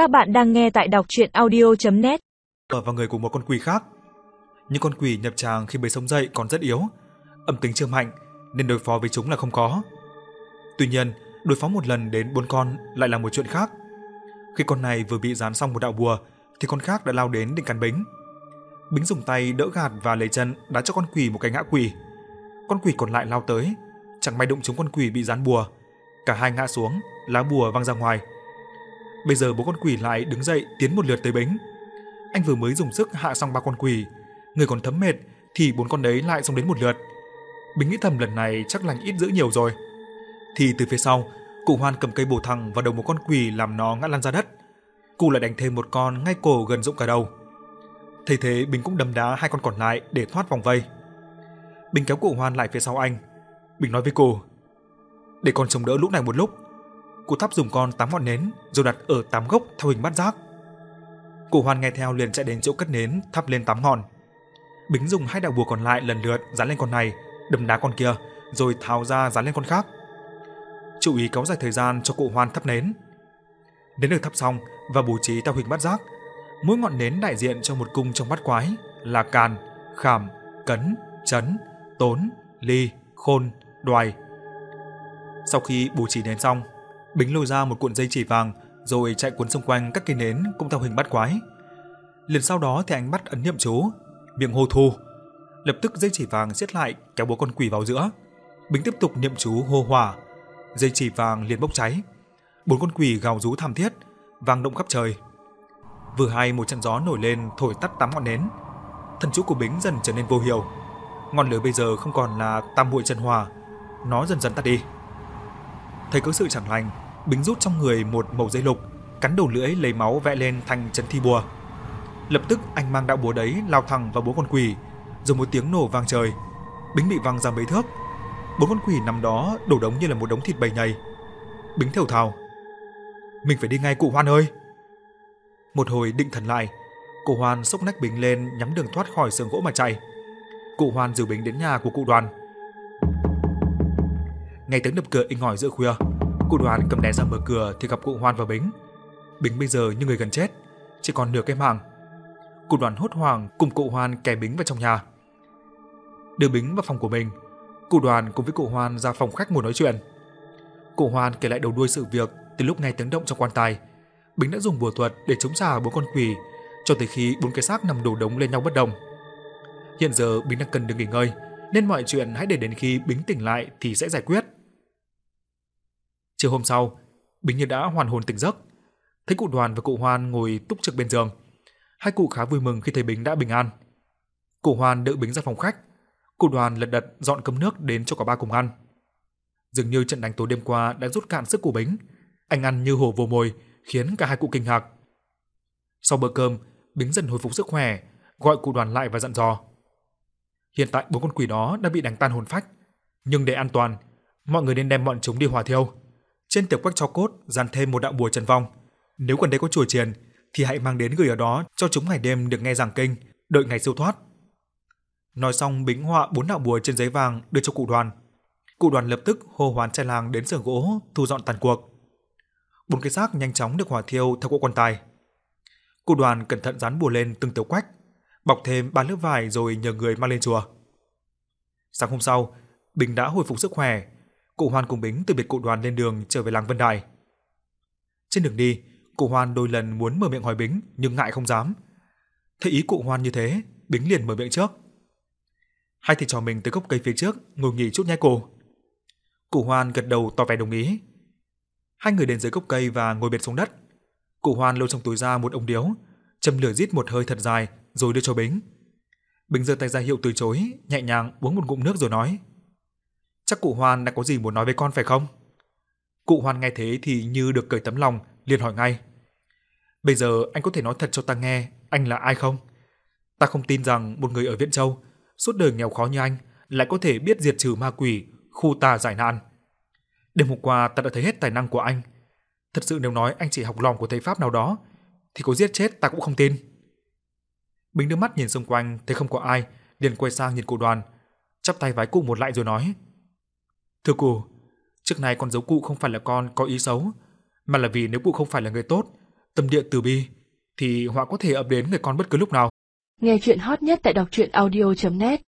Các bạn đang nghe tại đọc chuyện audio.net vào người của một con quỷ khác. Những con quỷ nhập tràng khi mới sống dậy còn rất yếu, âm tính chưa mạnh nên đối phó với chúng là không có. Tuy nhiên, đối phó một lần đến bốn con lại là một chuyện khác. Khi con này vừa bị dán xong một đạo bùa thì con khác đã lao đến định cắn Bính. Bính dùng tay đỡ gạt và lấy chân đá cho con quỷ một cái ngã quỷ. Con quỷ còn lại lao tới, chẳng may đụng trúng con quỷ bị dán bùa. Cả hai ngã xuống, lá bùa văng ra ngoài. Bây giờ bố con quỷ lại đứng dậy tiến một lượt tới Bính. Anh vừa mới dùng sức hạ xong ba con quỷ, người còn thấm mệt thì bốn con đấy lại xông đến một lượt. Bính nghĩ thầm lần này chắc lành ít dữ nhiều rồi. Thì từ phía sau, cụ Hoan cầm cây bổ thẳng vào đầu một con quỷ làm nó ngã lăn ra đất. Cụ lại đánh thêm một con ngay cổ gần rụng cả đầu. Thấy thế Bình cũng đấm đá hai con còn lại để thoát vòng vây. Bình kéo cụ Hoan lại phía sau anh. Bình nói với cô, để con chống đỡ lúc này một lúc. Cụ thắp dùng con tám ngọn nến rồi đặt ở tám gốc theo hình bát giác. Cụ Hoan nghe theo liền chạy đến chỗ cất nến thắp lên tám ngọn. Bính dùng hai đạo bùa còn lại lần lượt dán lên con này, đâm đá con kia, rồi tháo ra dán lên con khác. Chú ý kéo dài thời gian cho cụ Hoan thắp nến. Đến được thắp xong và bố trí theo hình bát giác, mỗi ngọn nến đại diện cho một cung trong bát quái là càn, khảm, cấn, chấn, tốn, ly, khôn, đoài. Sau khi bố trí nến xong, Bính lôi ra một cuộn dây chỉ vàng rồi chạy cuốn xung quanh các cây nến cũng theo hình bát quái. Liền sau đó thì anh bắt ấn niệm chú, miệng hô thu. Lập tức dây chỉ vàng siết lại kéo bố con quỷ vào giữa. Bính tiếp tục niệm chú hô hỏa, dây chỉ vàng liền bốc cháy. Bốn con quỷ gào rú thảm thiết, vang động khắp trời. Vừa hay một trận gió nổi lên thổi tắt tám ngọn nến. Thần chú của Bính dần trở nên vô hiệu. Ngọn lửa bây giờ không còn là tam muội chân hỏa, nó dần dần tắt đi. Thấy có sự chẳng lành, Bính rút trong người một mẩu dây lục, cắn đầu lưỡi lấy máu vẽ lên thành chấn thi bùa. Lập tức anh mang đạo búa đấy lao thẳng vào bố con quỷ, rồi một tiếng nổ vang trời. Bính bị văng ra mấy thước. Bốn con quỷ nằm đó đổ đống như là một đống thịt bầy nhầy. Bính thều thào. Mình phải đi ngay cụ Hoan ơi. Một hồi định thần lại, cụ Hoan xốc nách Bính lên nhắm đường thoát khỏi sườn gỗ mà chạy. Cụ Hoan dìu Bính đến nhà của cụ Đoàn. Ngay tiếng đập cửa inh ỏi giữa khuya, cụ Đoàn cầm đèn ra mở cửa thì gặp cụ Hoan và Bính. Bính bây giờ như người gần chết, chỉ còn nửa cái mạng. Cụ Đoàn hốt hoảng cùng cụ Hoan kè Bính vào trong nhà. Đưa Bính vào phòng của mình, cụ Đoàn cùng với cụ Hoan ra phòng khách ngồi nói chuyện. Cụ Hoan kể lại đầu đuôi sự việc từ lúc nghe tiếng động trong quan tài. Bính đã dùng bùa thuật để chống trả bốn con quỷ cho tới khi bốn cái xác nằm đổ đống lên nhau bất động. Hiện giờ Bính đang cần được nghỉ ngơi, nên mọi chuyện hãy để đến khi Bính tỉnh lại thì sẽ giải quyết. Chiều hôm sau, Bính như đã hoàn hồn tỉnh giấc. Thấy cụ Đoàn và cụ Hoan ngồi túc trực bên giường. Hai cụ khá vui mừng khi thấy Bính đã bình an. Cụ Hoan đỡ Bính ra phòng khách. Cụ Đoàn lật đật dọn cơm nước đến cho cả ba cùng ăn. Dường như trận đánh tối đêm qua đã rút cạn sức của Bính. Anh ăn như hổ vồ mồi, khiến cả hai cụ kinh ngạc. Sau bữa cơm, Bính dần hồi phục sức khỏe, gọi cụ Đoàn lại và dặn dò. Hiện tại bốn con quỷ đó đã bị đánh tan hồn phách, nhưng để an toàn, mọi người nên đem bọn chúng đi hỏa thiêu. Trên tiểu quách cho cốt dàn thêm một đạo bùa trần vong. Nếu gần đây có chùa chiền thì hãy mang đến gửi ở đó cho chúng ngày đêm được nghe giảng kinh, đợi ngày siêu thoát. Nói xong bính họa bốn đạo bùa trên giấy vàng đưa cho cụ đoàn. Cụ đoàn lập tức hô hoán trai làng đến xưởng gỗ thu dọn tàn cuộc. Bốn cái xác nhanh chóng được hỏa thiêu theo cỗ quan tài. Cụ đoàn cẩn thận dán bùa lên từng tiểu quách, bọc thêm ba lớp vải rồi nhờ người mang lên chùa. Sáng hôm sau, Bình đã hồi phục sức khỏe, cụ Hoan cùng Bính từ biệt cụ đoàn lên đường trở về làng Vân Đài. Trên đường đi, cụ Hoan đôi lần muốn mở miệng hỏi Bính nhưng ngại không dám. Thấy ý cụ Hoan như thế, Bính liền mở miệng trước. Hai thầy trò mình tới gốc cây phía trước, ngồi nghỉ chút nhé cô. Cụ Hoan gật đầu tỏ vẻ đồng ý. Hai người đến dưới gốc cây và ngồi bệt xuống đất. Cụ Hoan lôi trong túi ra một ống điếu, châm lửa rít một hơi thật dài rồi đưa cho Bính. Bính giơ tay ra hiệu từ chối, nhẹ nhàng uống một ngụm nước rồi nói: Chắc cụ Hoan đã có gì muốn nói với con phải không? Cụ Hoan nghe thế thì như được cởi tấm lòng, liền hỏi ngay. Bây giờ anh có thể nói thật cho ta nghe anh là ai không? Ta không tin rằng một người ở Viễn Châu, suốt đời nghèo khó như anh, lại có thể biết diệt trừ ma quỷ, khu tà giải nạn. Đêm hôm qua ta đã thấy hết tài năng của anh. Thật sự nếu nói anh chỉ học lòng của thầy Pháp nào đó, thì có giết chết ta cũng không tin. Bình đưa mắt nhìn xung quanh, thấy không có ai, liền quay sang nhìn cụ đoàn, chắp tay vái cụ một lại rồi nói. Thưa cụ, trước nay con giấu cụ không phải là con có ý xấu, mà là vì nếu cụ không phải là người tốt, tâm địa từ bi, thì họa có thể ập đến người con bất cứ lúc nào. Nghe chuyện hot nhất tại đọc truyện audio.net